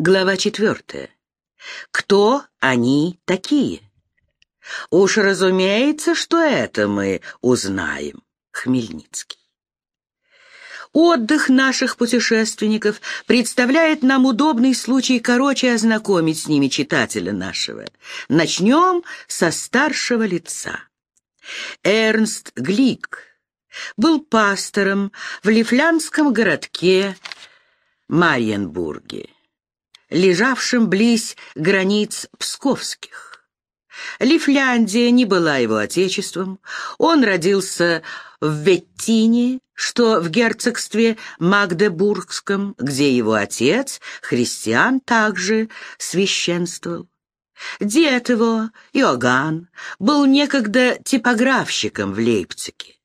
Глава четвертая. Кто они такие? Уж разумеется, что это мы узнаем. Хмельницкий. Отдых наших путешественников представляет нам удобный случай короче ознакомить с ними читателя нашего. Начнем со старшего лица. Эрнст Глик был пастором в лифлянском городке Марьенбурге лежавшим близ границ псковских. Лифляндия не была его отечеством. Он родился в Веттине, что в герцогстве Магдебургском, где его отец, христиан, также священствовал. Дед его, Иоганн, был некогда типографщиком в Лейпциге.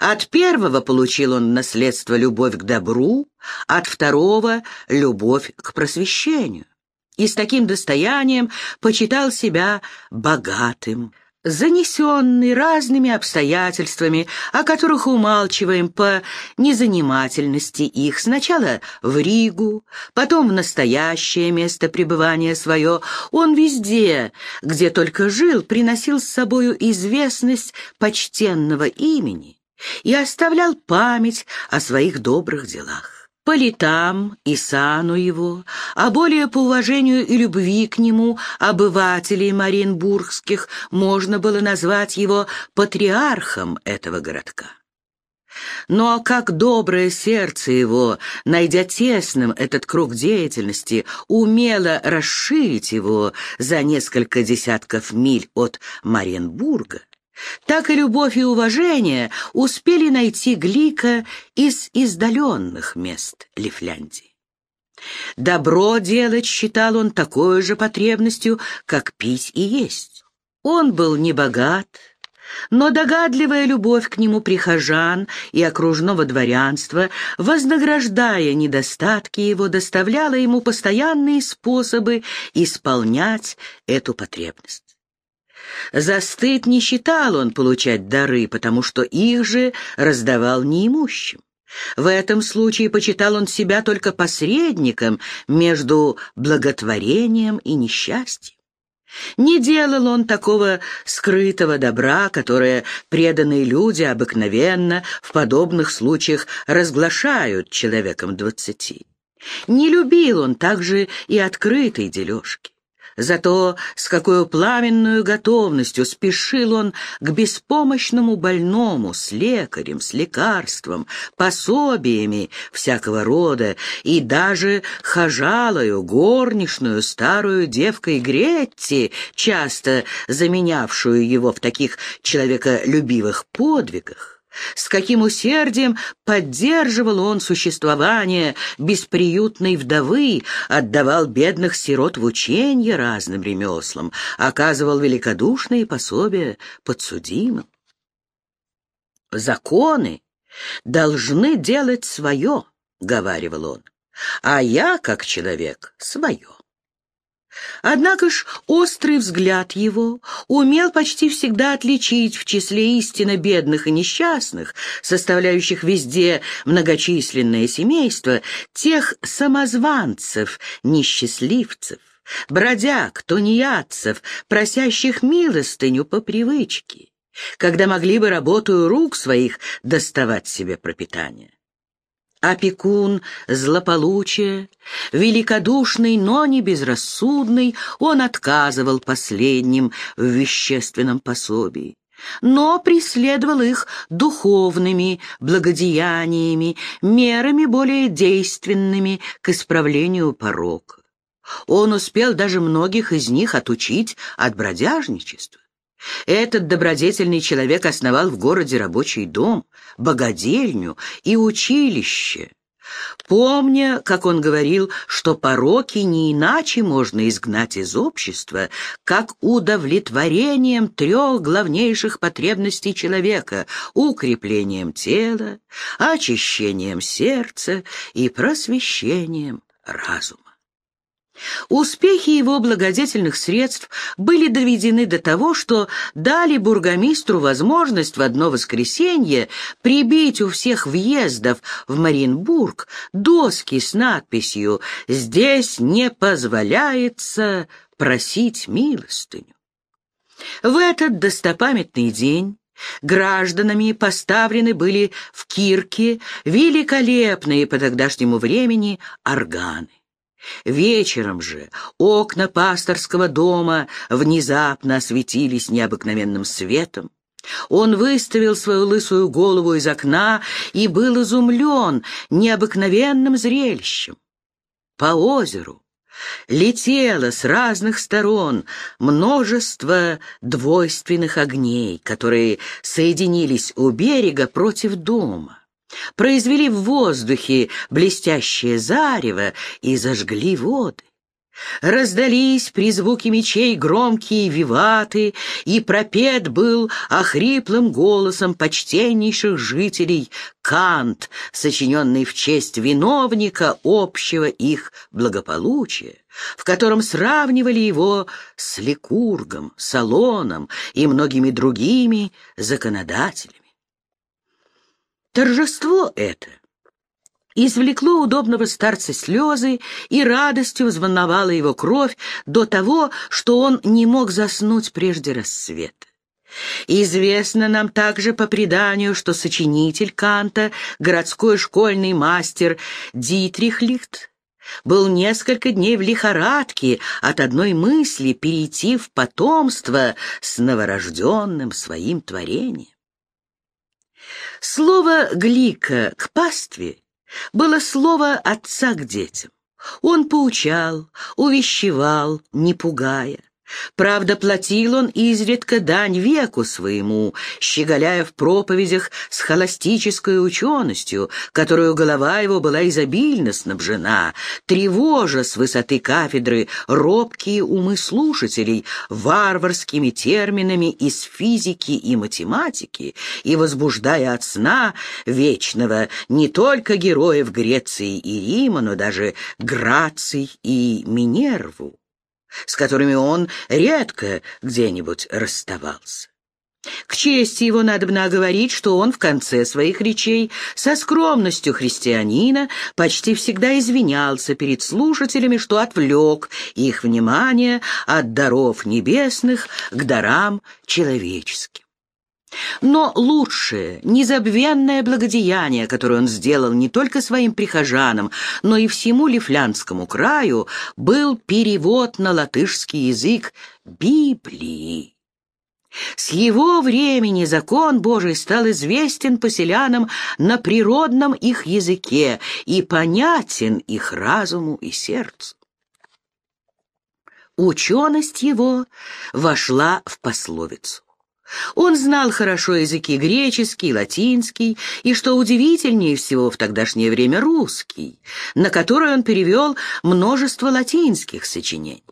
От первого получил он наследство любовь к добру, от второго — любовь к просвещению. И с таким достоянием почитал себя богатым, занесенный разными обстоятельствами, о которых умалчиваем по незанимательности их, сначала в Ригу, потом в настоящее место пребывания свое, он везде, где только жил, приносил с собою известность почтенного имени и оставлял память о своих добрых делах. По летам и сану его, а более по уважению и любви к нему обывателей Маринбургских можно было назвать его патриархом этого городка. Но как доброе сердце его, найдя тесным этот круг деятельности, умело расширить его за несколько десятков миль от Маренбурга, так и любовь и уважение успели найти Глика из издаленных мест Лифляндии. Добро делать считал он такой же потребностью, как пить и есть. Он был не богат, но догадливая любовь к нему прихожан и окружного дворянства, вознаграждая недостатки его, доставляла ему постоянные способы исполнять эту потребность. За стыд не считал он получать дары, потому что их же раздавал неимущим. В этом случае почитал он себя только посредником между благотворением и несчастьем. Не делал он такого скрытого добра, которое преданные люди обыкновенно в подобных случаях разглашают человеком двадцати. Не любил он также и открытой дележки. Зато с какой пламенную готовностью спешил он к беспомощному больному с лекарем, с лекарством, пособиями всякого рода и даже хожалою, горничную, старую девкой Гретти, часто заменявшую его в таких человеколюбивых подвигах. С каким усердием поддерживал он существование бесприютной вдовы, отдавал бедных сирот в ученье разным ремеслам, оказывал великодушные пособия подсудимым. «Законы должны делать свое», — говаривал он, — «а я, как человек, свое». Однако ж острый взгляд его умел почти всегда отличить в числе истинно бедных и несчастных, составляющих везде многочисленное семейство, тех самозванцев, несчастливцев, бродяг, тунеядцев, просящих милостыню по привычке, когда могли бы работаю рук своих доставать себе пропитание опекун злополучия, великодушный, но не безрассудный, он отказывал последним в вещественном пособии но преследовал их духовными благодеяниями, мерами более действенными к исправлению порока. Он успел даже многих из них отучить от бродяжничества. Этот добродетельный человек основал в городе рабочий дом, богадельню и училище, помня, как он говорил, что пороки не иначе можно изгнать из общества, как удовлетворением трех главнейших потребностей человека — укреплением тела, очищением сердца и просвещением разума. Успехи его благодетельных средств были доведены до того, что дали бургомистру возможность в одно воскресенье прибить у всех въездов в Маринбург доски с надписью «Здесь не позволяется просить милостыню». В этот достопамятный день Гражданами поставлены были в кирке великолепные по тогдашнему времени органы. Вечером же окна пасторского дома внезапно осветились необыкновенным светом. Он выставил свою лысую голову из окна и был изумлен необыкновенным зрелищем. По озеру летело с разных сторон множество двойственных огней, которые соединились у берега против дома произвели в воздухе блестящее зарево и зажгли воды. Раздались при звуке мечей громкие виваты, и пропет был охриплым голосом почтеннейших жителей кант, сочиненный в честь виновника общего их благополучия, в котором сравнивали его с Ликургом, Салоном и многими другими законодателями. Торжество это извлекло удобного старца слезы и радостью взволновала его кровь до того, что он не мог заснуть прежде рассвета. Известно нам также по преданию, что сочинитель Канта, городской школьный мастер Дитрих Лихт, был несколько дней в лихорадке от одной мысли перейти в потомство с новорожденным своим творением. Слово «глика» к пастве было слово отца к детям. Он поучал, увещевал, не пугая. Правда, платил он изредка дань веку своему, щеголяя в проповедях с холостической ученостью, которую голова его была изобильно снабжена, тревожа с высоты кафедры робкие умы слушателей варварскими терминами из физики и математики и возбуждая от сна вечного не только героев Греции и Рима, но даже Граций и Минерву с которыми он редко где-нибудь расставался. К чести его надобно говорить, что он в конце своих речей со скромностью христианина почти всегда извинялся перед слушателями, что отвлек их внимание от даров небесных к дарам человеческим. Но лучшее, незабвенное благодеяние, которое он сделал не только своим прихожанам, но и всему Лифлянскому краю, был перевод на латышский язык Библии. С его времени закон Божий стал известен поселянам на природном их языке и понятен их разуму и сердцу. Ученость его вошла в пословицу. Он знал хорошо языки греческий, латинский и, что удивительнее всего в тогдашнее время, русский, на который он перевел множество латинских сочинений.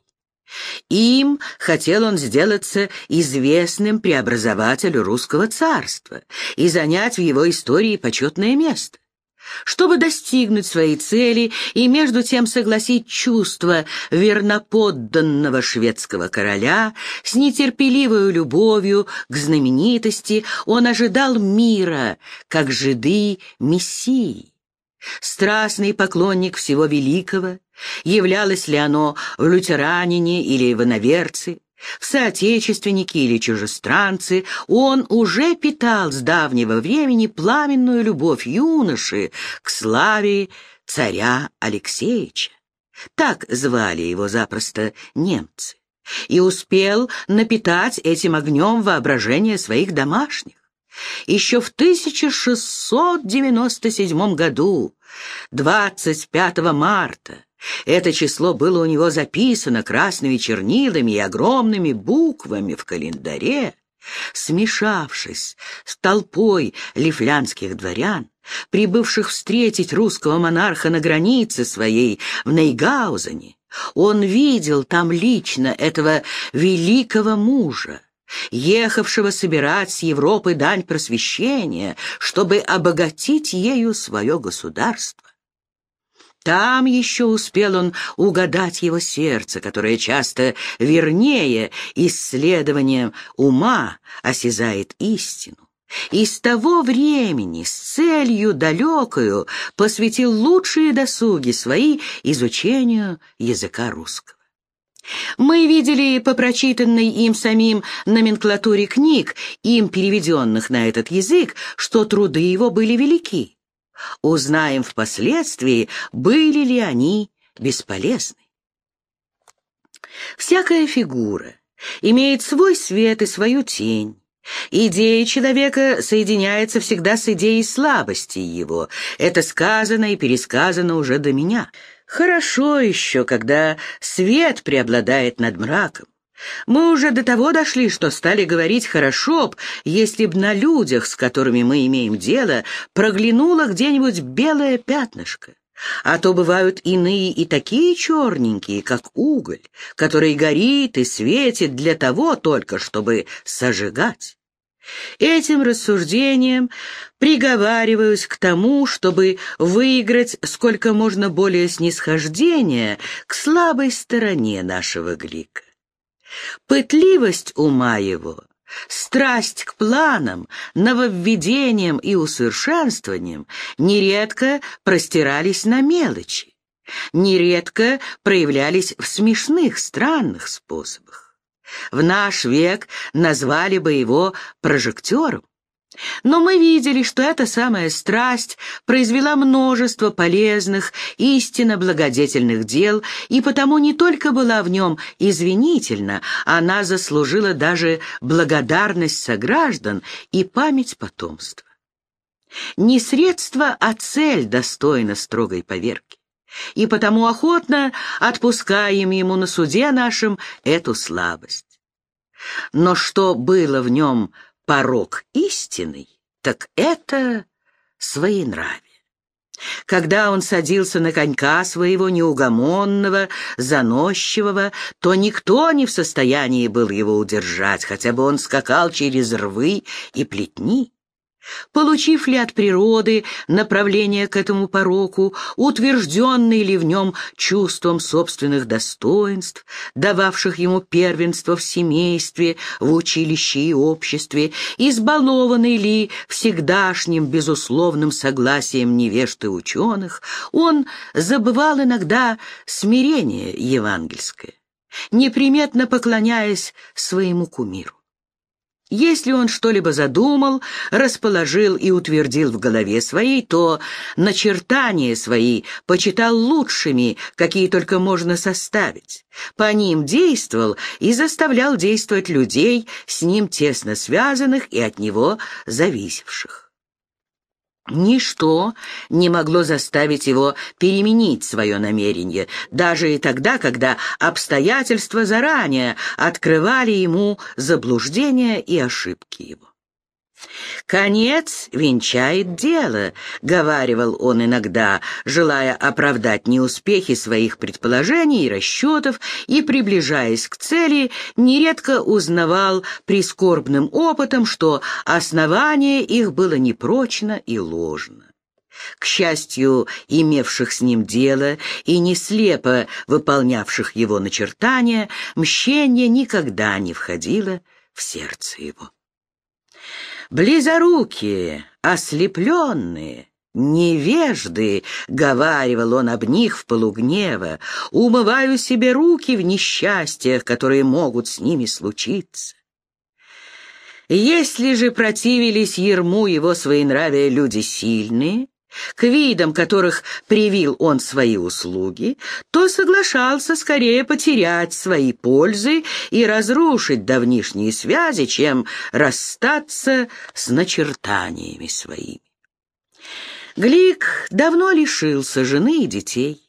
Им хотел он сделаться известным преобразователю русского царства и занять в его истории почетное место. Чтобы достигнуть своей цели и между тем согласить чувства верноподданного шведского короля, с нетерпеливой любовью к знаменитости он ожидал мира, как жиды Мессии. Страстный поклонник всего великого, являлось ли оно в лютеранине или в иноверце, в соотечественники или чужестранцы, он уже питал с давнего времени пламенную любовь юноши к славе царя Алексеевича. Так звали его запросто немцы. И успел напитать этим огнем воображение своих домашних. Еще в 1697 году, 25 марта, это число было у него записано красными чернилами и огромными буквами в календаре. Смешавшись с толпой лифлянских дворян, прибывших встретить русского монарха на границе своей в Нейгаузене, он видел там лично этого великого мужа, ехавшего собирать с Европы дань просвещения, чтобы обогатить ею свое государство. Там еще успел он угадать его сердце, которое часто вернее исследованием ума осязает истину. И с того времени с целью далекою посвятил лучшие досуги свои изучению языка русского. Мы видели по прочитанной им самим номенклатуре книг, им переведенных на этот язык, что труды его были велики. Узнаем впоследствии, были ли они бесполезны. Всякая фигура имеет свой свет и свою тень. Идея человека соединяется всегда с идеей слабости его. Это сказано и пересказано уже до меня. Хорошо еще, когда свет преобладает над мраком. Мы уже до того дошли, что стали говорить хорошо б, если б на людях, с которыми мы имеем дело, проглянуло где-нибудь белое пятнышко. А то бывают иные и такие черненькие, как уголь, который горит и светит для того только, чтобы сожигать. Этим рассуждением приговариваюсь к тому, чтобы выиграть сколько можно более снисхождения к слабой стороне нашего Глика. Пытливость ума его, страсть к планам, нововведениям и усовершенствованиям нередко простирались на мелочи, нередко проявлялись в смешных, странных способах. В наш век назвали бы его прожектором. Но мы видели, что эта самая страсть произвела множество полезных, истинно благодетельных дел, и потому не только была в нем извинительна, она заслужила даже благодарность сограждан и память потомства. Не средство, а цель достойна строгой поверки, и потому охотно отпускаем ему на суде нашем эту слабость. Но что было в нем порог истинный, так это своенравие. Когда он садился на конька своего неугомонного, заносчивого, то никто не в состоянии был его удержать, хотя бы он скакал через рвы и плетни. Получив ли от природы направление к этому пороку, утвержденный ли в нем чувством собственных достоинств, дававших ему первенство в семействе, в училище и обществе, избалованный ли всегдашним безусловным согласием невежд и ученых, он забывал иногда смирение евангельское, неприметно поклоняясь своему кумиру. Если он что-либо задумал, расположил и утвердил в голове своей, то начертания свои почитал лучшими, какие только можно составить. По ним действовал и заставлял действовать людей, с ним тесно связанных и от него зависевших. Ничто не могло заставить его переменить свое намерение, даже и тогда, когда обстоятельства заранее открывали ему заблуждения и ошибки его. «Конец венчает дело», — говаривал он иногда, желая оправдать неуспехи своих предположений и расчетов, и, приближаясь к цели, нередко узнавал прискорбным опытом, что основание их было непрочно и ложно. К счастью, имевших с ним дело и не слепо выполнявших его начертания, мщение никогда не входило в сердце его близорукие, ослепленные, невежды, — говаривал он об них в полугнева, — умываю себе руки в несчастьях, которые могут с ними случиться. Если же противились ерму его своенравия люди сильные, к видам которых привил он свои услуги, то соглашался скорее потерять свои пользы и разрушить давнишние связи, чем расстаться с начертаниями своими. Глик давно лишился жены и детей.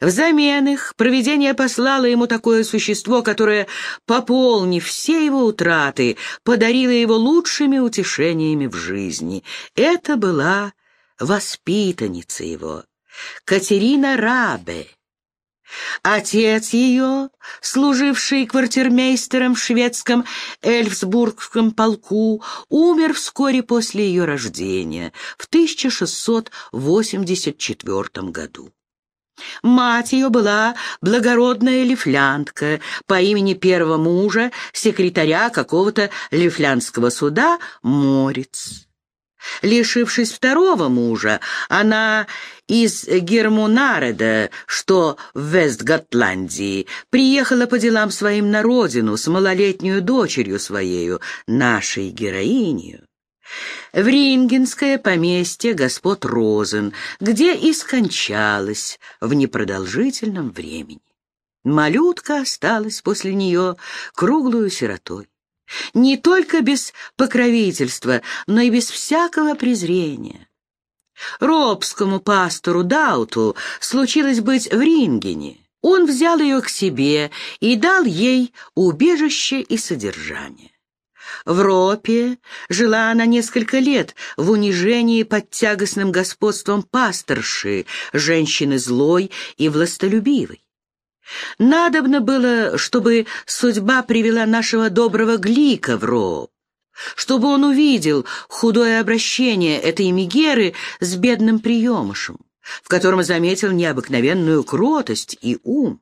Взамен их провидение послало ему такое существо, которое, пополнив все его утраты, подарило его лучшими утешениями в жизни. Это была воспитанница его, Катерина Рабе. Отец ее, служивший квартирмейстером в шведском Эльфсбургском полку, умер вскоре после ее рождения, в 1684 году. Мать ее была благородная лифлянтка по имени первого мужа, секретаря какого-то лифлянского суда, Морец. Лишившись второго мужа, она из Гермунареда, что в Вестготландии, приехала по делам своим на родину с малолетнюю дочерью своею, нашей героинью в Рингенское поместье господ Розен, где и скончалась в непродолжительном времени. Малютка осталась после нее круглую сиротой. Не только без покровительства, но и без всякого презрения. Робскому пастору Дауту случилось быть в Рингене. Он взял ее к себе и дал ей убежище и содержание. В Ропе жила она несколько лет в унижении под тягостным господством пасторши, женщины злой и властолюбивой. Надобно было, чтобы судьба привела нашего доброго Глика в Роп, чтобы он увидел худое обращение этой Мегеры с бедным приемышем, в котором заметил необыкновенную кротость и ум.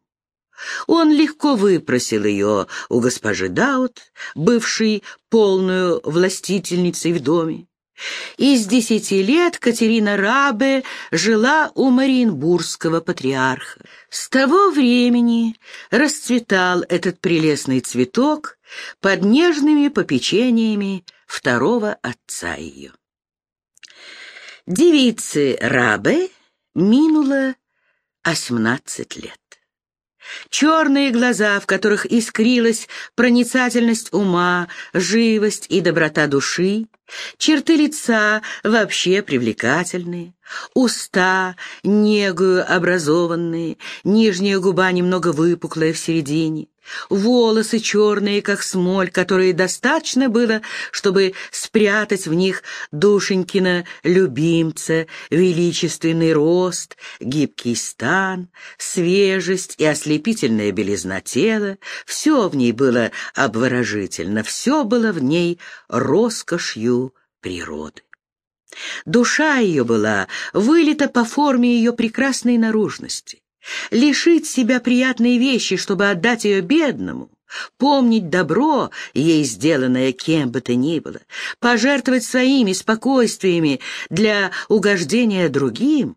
Он легко выпросил ее у госпожи Даут, бывшей полную властительницей в доме. Из десяти лет Катерина Рабе жила у Мариенбургского патриарха. С того времени расцветал этот прелестный цветок под нежными попечениями второго отца ее. Девице Рабе минуло восемнадцать лет. Черные глаза, в которых искрилась проницательность ума, живость и доброта души, черты лица вообще привлекательные, уста негую образованные, нижняя губа немного выпуклая в середине, волосы черные, как смоль, которые достаточно было, чтобы спрятать в них душенькина любимца, величественный рост, гибкий стан, свежесть и ослепительная белизна тела. Все в ней было обворожительно, все было в ней роскошью природы. Душа ее была вылита по форме ее прекрасной наружности. Лишить себя приятной вещи, чтобы отдать ее бедному, помнить добро, ей сделанное кем бы то ни было, пожертвовать своими спокойствиями для угождения другим,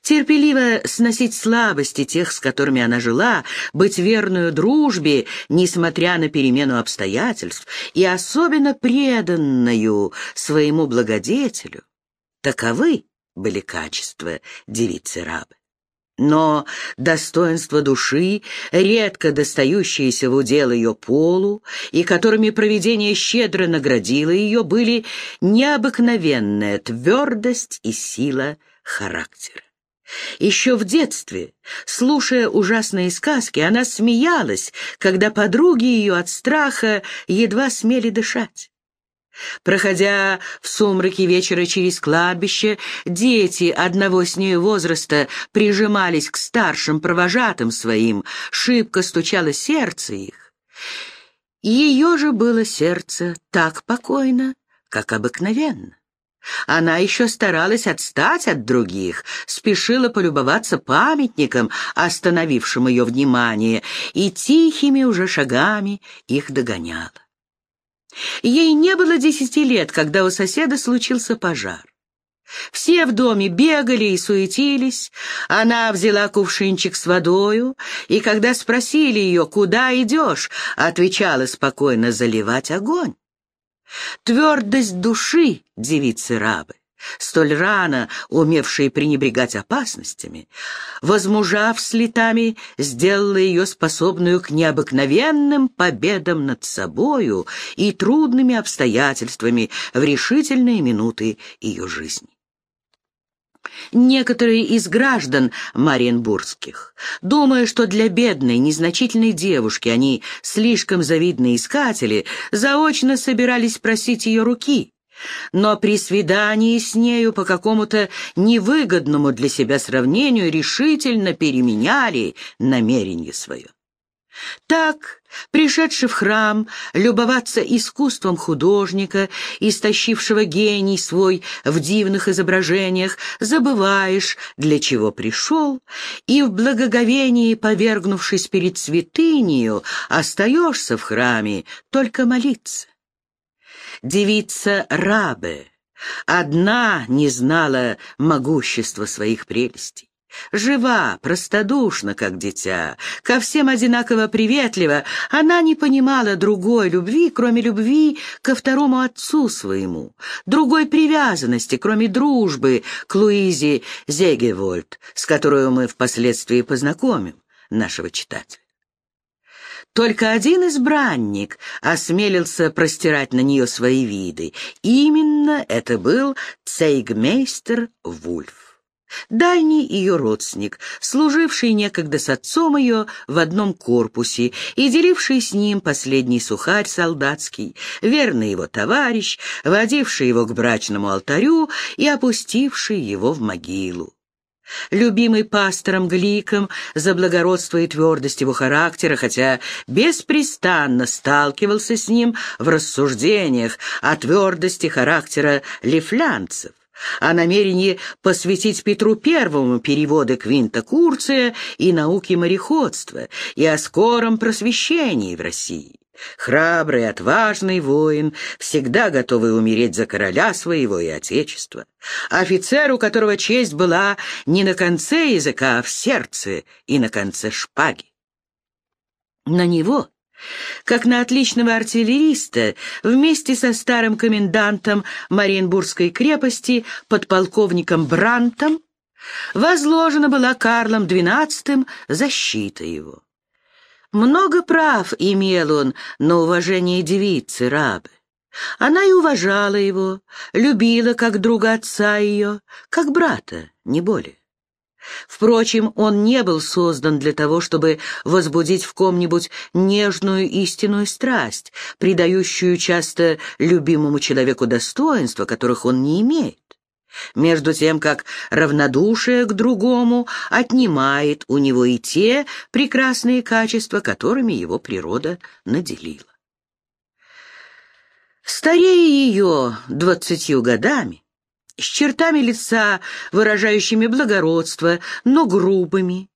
терпеливо сносить слабости тех, с которыми она жила, быть верную дружбе, несмотря на перемену обстоятельств, и особенно преданную своему благодетелю. Таковы были качества девицы Рабы. Но достоинство души, редко достающиеся в удел ее полу, и которыми провидение щедро наградило ее, были необыкновенная твердость и сила характера. Еще в детстве, слушая ужасные сказки, она смеялась, когда подруги ее от страха едва смели дышать. Проходя в сумраке вечера через кладбище, дети одного с ней возраста прижимались к старшим провожатым своим, шибко стучало сердце их. Ее же было сердце так покойно, как обыкновенно. Она еще старалась отстать от других, спешила полюбоваться памятником, остановившим ее внимание, и тихими уже шагами их догоняла. Ей не было десяти лет, когда у соседа случился пожар. Все в доме бегали и суетились. Она взяла кувшинчик с водою, и когда спросили ее, куда идешь, отвечала спокойно заливать огонь. Твердость души девицы рабы столь рано умевшие пренебрегать опасностями, возмужав с летами, сделала ее способную к необыкновенным победам над собою и трудными обстоятельствами в решительные минуты ее жизни. Некоторые из граждан Мариенбургских, думая, что для бедной, незначительной девушки они слишком завидные искатели, заочно собирались просить ее руки, но при свидании с нею по какому-то невыгодному для себя сравнению решительно переменяли намерение свое. Так, пришедший в храм, любоваться искусством художника, истощившего гений свой в дивных изображениях, забываешь, для чего пришел, и в благоговении, повергнувшись перед святынею, остаешься в храме только молиться. Девица Рабе одна не знала могущества своих прелестей. Жива, простодушна, как дитя, ко всем одинаково приветлива, она не понимала другой любви, кроме любви ко второму отцу своему, другой привязанности, кроме дружбы к Луизе Зегевольд, с которой мы впоследствии познакомим нашего читателя. Только один избранник осмелился простирать на нее свои виды. Именно это был цейгмейстер Вульф. Дальний ее родственник, служивший некогда с отцом ее в одном корпусе и деливший с ним последний сухарь солдатский, верный его товарищ, водивший его к брачному алтарю и опустивший его в могилу любимый пастором Гликом за благородство и твердость его характера, хотя беспрестанно сталкивался с ним в рассуждениях о твердости характера лифлянцев о намерении посвятить Петру Первому переводы Квинта Курция и науки мореходства, и о скором просвещении в России. Храбрый, отважный воин, всегда готовый умереть за короля своего и отечества. Офицер, у которого честь была не на конце языка, а в сердце и на конце шпаги. На него, как на отличного артиллериста, вместе со старым комендантом Мариенбургской крепости, подполковником Брантом, возложена была Карлом XII защита его. Много прав имел он на уважение девицы рабы. Она и уважала его, любила как друга отца ее, как брата, не более. Впрочем, он не был создан для того, чтобы возбудить в ком-нибудь нежную истинную страсть, придающую часто любимому человеку достоинства, которых он не имеет между тем как равнодушие к другому отнимает у него и те прекрасные качества, которыми его природа наделила. Старее ее двадцатью годами, с чертами лица, выражающими благородство, но грубыми,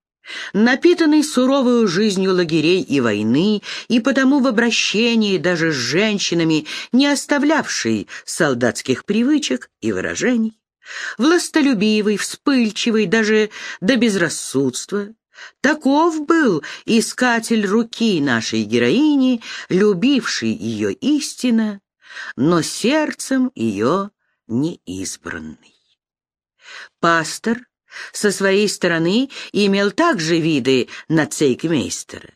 напитанный суровой жизнью лагерей и войны, и потому в обращении даже с женщинами, не оставлявший солдатских привычек и выражений, властолюбивый, вспыльчивый, даже до безрассудства. Таков был искатель руки нашей героини, любивший ее истинно, но сердцем ее неизбранный. Пастор со своей стороны имел также виды на цейкмейстера.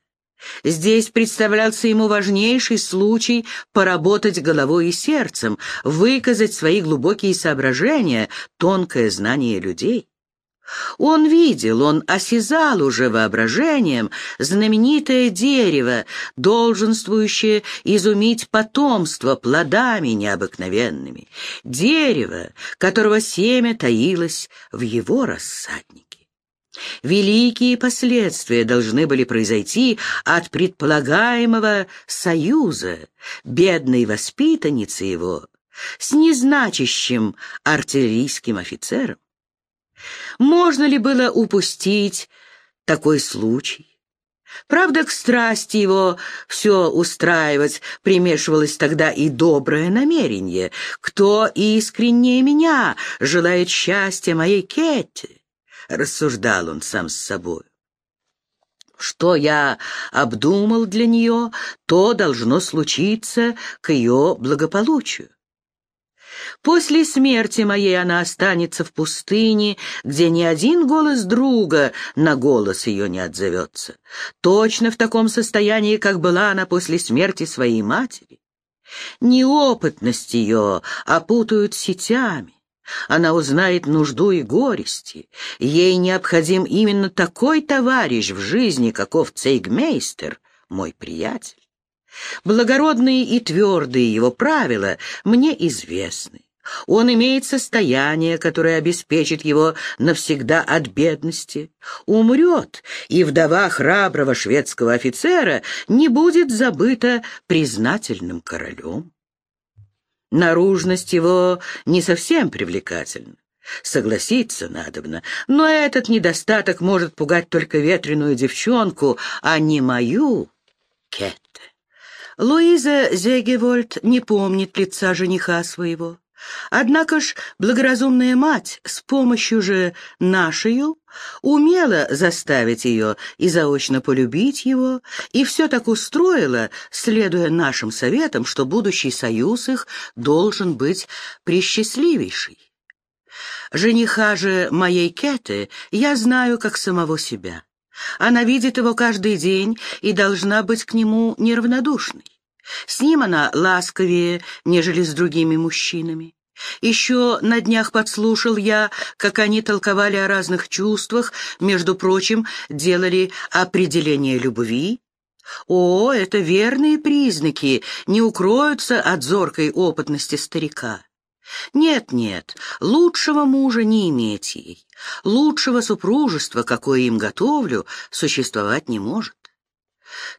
Здесь представлялся ему важнейший случай поработать головой и сердцем, выказать свои глубокие соображения, тонкое знание людей. Он видел, он осязал уже воображением знаменитое дерево, долженствующее изумить потомство плодами необыкновенными, дерево, которого семя таилось в его рассаднике. Великие последствия должны были произойти от предполагаемого союза бедной воспитанницы его с незначащим артиллерийским офицером. Можно ли было упустить такой случай? Правда, к страсти его все устраивать примешивалось тогда и доброе намерение. Кто искреннее меня желает счастья моей Кетти? Рассуждал он сам с собой. Что я обдумал для нее, то должно случиться к ее благополучию. После смерти моей она останется в пустыне, где ни один голос друга на голос ее не отзовется. Точно в таком состоянии, как была она после смерти своей матери. Неопытность ее опутают сетями. Она узнает нужду и горести. Ей необходим именно такой товарищ в жизни, каков цейгмейстер, мой приятель. Благородные и твердые его правила мне известны. Он имеет состояние, которое обеспечит его навсегда от бедности. Умрет, и вдова храброго шведского офицера не будет забыта признательным королем. Наружность его не совсем привлекательна. Согласиться надобно, но этот недостаток может пугать только ветреную девчонку, а не мою Кетте. Луиза Зегевольд не помнит лица жениха своего. Однако ж благоразумная мать с помощью же нашею умела заставить ее и заочно полюбить его, и все так устроила, следуя нашим советам, что будущий союз их должен быть присчастливейший. Жениха же моей Кеты я знаю как самого себя. Она видит его каждый день и должна быть к нему неравнодушной. С ним она ласковее, нежели с другими мужчинами. Еще на днях подслушал я, как они толковали о разных чувствах, между прочим, делали определение любви. О, это верные признаки, не укроются от зоркой опытности старика. Нет-нет, лучшего мужа не иметь ей, лучшего супружества, какое им готовлю, существовать не может.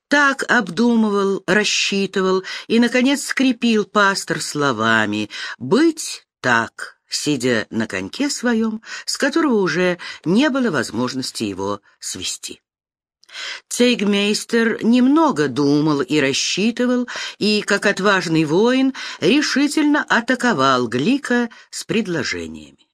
Так обдумывал, рассчитывал и, наконец, скрепил пастор словами «быть так», сидя на коньке своем, с которого уже не было возможности его свести. Цейгмейстер немного думал и рассчитывал, и, как отважный воин, решительно атаковал Глика с предложениями.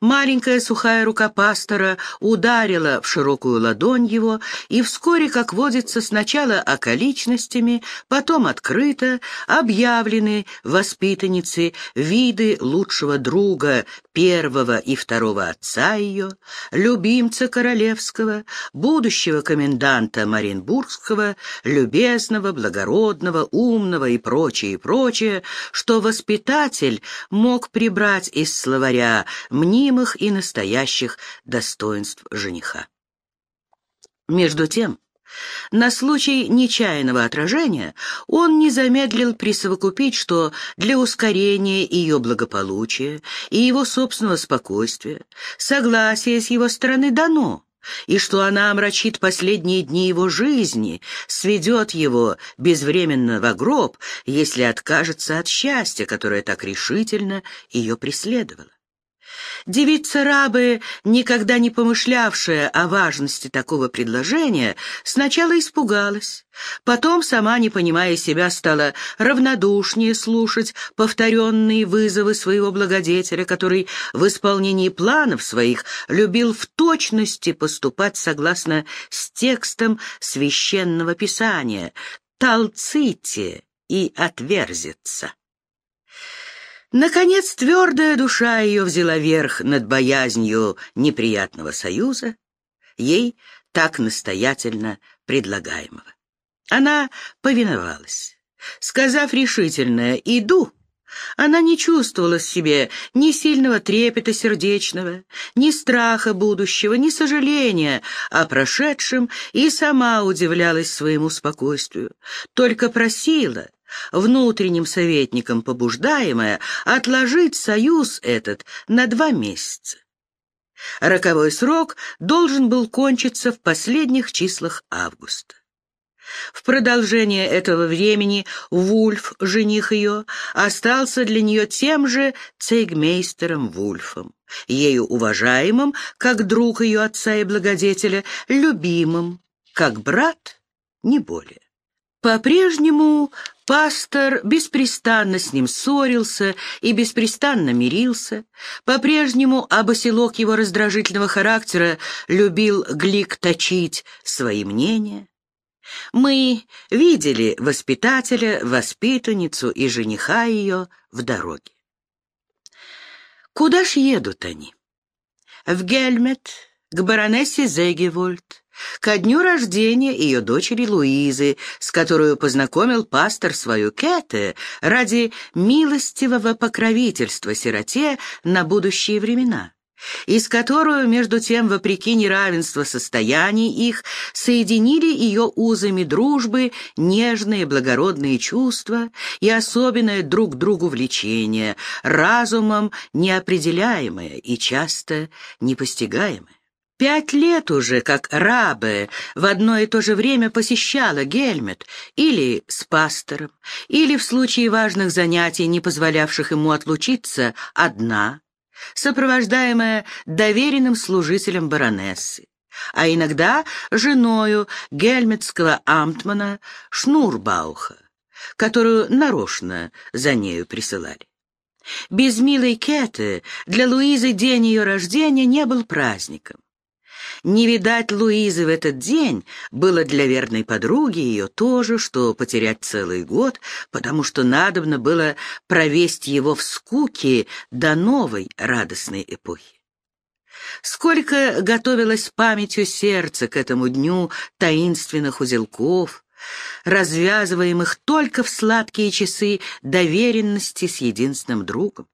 Маленькая сухая рука пастора ударила в широкую ладонь его, и вскоре, как водится, сначала околичностями, потом открыто объявлены воспитанницы виды лучшего друга первого и второго отца ее, любимца королевского, будущего коменданта Маринбургского, любезного, благородного, умного и прочее, и прочее, что воспитатель мог прибрать из словаря мнимых и настоящих достоинств жениха. Между тем, на случай нечаянного отражения он не замедлил присовокупить, что для ускорения ее благополучия и его собственного спокойствия согласие с его стороны дано, и что она омрачит последние дни его жизни, сведет его безвременно в гроб, если откажется от счастья, которое так решительно ее преследовало. Девица-рабы, никогда не помышлявшая о важности такого предложения, сначала испугалась, потом, сама не понимая себя, стала равнодушнее слушать повторенные вызовы своего благодетеля, который в исполнении планов своих любил в точности поступать согласно с текстом священного писания «Толците и отверзится». Наконец, твердая душа ее взяла верх над боязнью неприятного союза, ей так настоятельно предлагаемого. Она повиновалась. Сказав решительное «иду», она не чувствовала в себе ни сильного трепета сердечного, ни страха будущего, ни сожаления о прошедшем и сама удивлялась своему спокойствию, только просила — внутренним советником побуждаемая, отложить союз этот на два месяца. Роковой срок должен был кончиться в последних числах августа. В продолжение этого времени Вульф, жених ее, остался для нее тем же цейгмейстером Вульфом, ею уважаемым, как друг ее отца и благодетеля, любимым, как брат, не более. По-прежнему пастор беспрестанно с ним ссорился и беспрестанно мирился. По-прежнему обоселок его раздражительного характера любил Глик точить свои мнения. Мы видели воспитателя, воспитанницу и жениха ее в дороге. Куда ж едут они? В Гельмет, к баронессе Зегевольд, ко дню рождения ее дочери Луизы, с которой познакомил пастор свою Кэте ради милостивого покровительства сироте на будущие времена. из которую, между тем, вопреки неравенству состояний их, соединили ее узами дружбы нежные благородные чувства и особенное друг другу влечение, разумом неопределяемое и часто непостигаемое. Пять лет уже, как Рабе в одно и то же время посещала Гельмет или с пастором, или в случае важных занятий, не позволявших ему отлучиться, одна, сопровождаемая доверенным служителем баронессы, а иногда женою гельметского амтмана Шнурбауха, которую нарочно за нею присылали. Без милой Кеты для Луизы день ее рождения не был праздником. Не видать Луизы в этот день было для верной подруги ее тоже, что потерять целый год, потому что надобно было провести его в скуке до новой радостной эпохи. Сколько готовилось памятью сердца к этому дню таинственных узелков, развязываемых только в сладкие часы доверенности с единственным другом.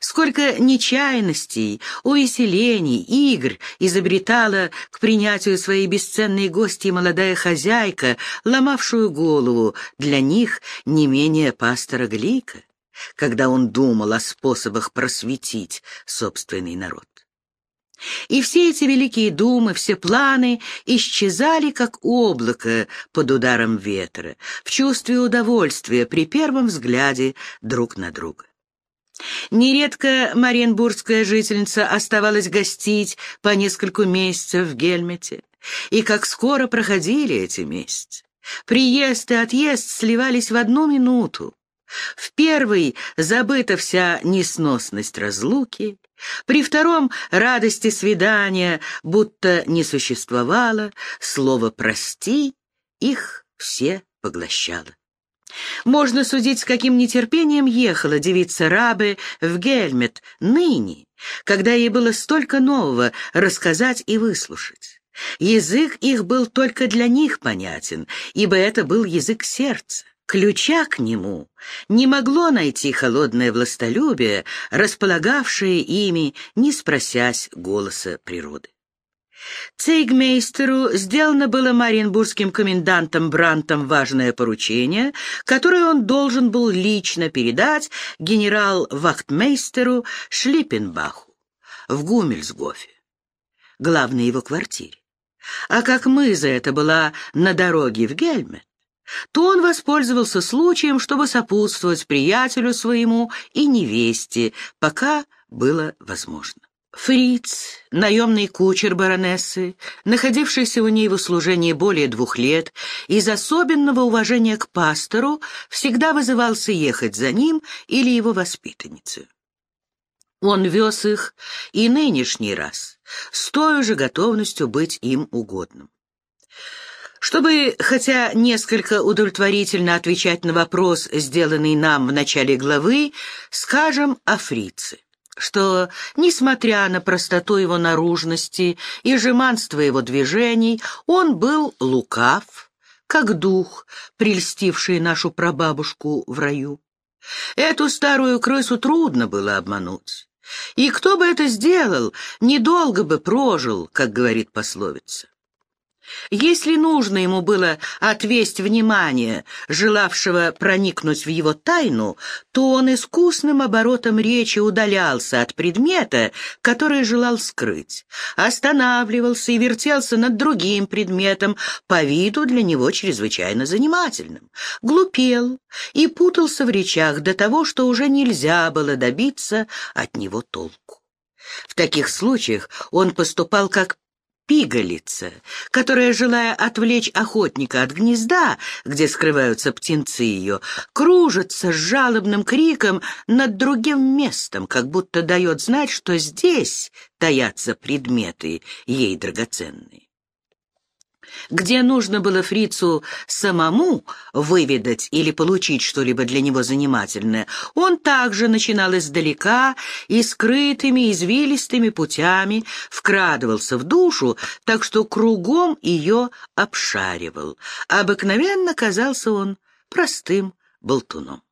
Сколько нечаянностей, увеселений, игр изобретала к принятию своей бесценной гости молодая хозяйка, ломавшую голову для них не менее пастора Глика, когда он думал о способах просветить собственный народ. И все эти великие думы, все планы исчезали, как облако под ударом ветра, в чувстве удовольствия при первом взгляде друг на друга. Нередко маренбургская жительница оставалась гостить по нескольку месяцев в Гельмете. И как скоро проходили эти месяцы. Приезд и отъезд сливались в одну минуту. В первый забыта вся несносность разлуки, при втором радости свидания будто не существовало, слово «прости» их все поглощало. Можно судить, с каким нетерпением ехала девица Рабы в Гельмет ныне, когда ей было столько нового рассказать и выслушать. Язык их был только для них понятен, ибо это был язык сердца. Ключа к нему не могло найти холодное властолюбие, располагавшее ими, не спросясь голоса природы. Цейгмейстеру сделано было мариенбургским комендантом Брантом важное поручение, которое он должен был лично передать генерал-вахтмейстеру Шлиппенбаху в Гумельсгофе, главной его квартире. А как мы за это была на дороге в Гельме, то он воспользовался случаем, чтобы сопутствовать приятелю своему и невесте, пока было возможно. Фриц, наемный кучер баронессы, находившийся у ней в услужении более двух лет, из особенного уважения к пастору всегда вызывался ехать за ним или его воспитанницей. Он вез их и нынешний раз, с той же готовностью быть им угодным. Чтобы, хотя несколько удовлетворительно отвечать на вопрос, сделанный нам в начале главы, скажем о фрице что, несмотря на простоту его наружности и жеманство его движений, он был лукав, как дух, прельстивший нашу прабабушку в раю. Эту старую крысу трудно было обмануть. И кто бы это сделал, недолго бы прожил, как говорит пословица. Если нужно ему было отвесть внимание желавшего проникнуть в его тайну, то он искусным оборотом речи удалялся от предмета, который желал скрыть, останавливался и вертелся над другим предметом, по виду для него чрезвычайно занимательным, глупел и путался в речах до того, что уже нельзя было добиться от него толку. В таких случаях он поступал как пигалица, которая, желая отвлечь охотника от гнезда, где скрываются птенцы ее, кружится с жалобным криком над другим местом, как будто дает знать, что здесь таятся предметы ей драгоценные где нужно было фрицу самому выведать или получить что-либо для него занимательное, он также начинал издалека и скрытыми извилистыми путями вкрадывался в душу, так что кругом ее обшаривал. Обыкновенно казался он простым болтуном.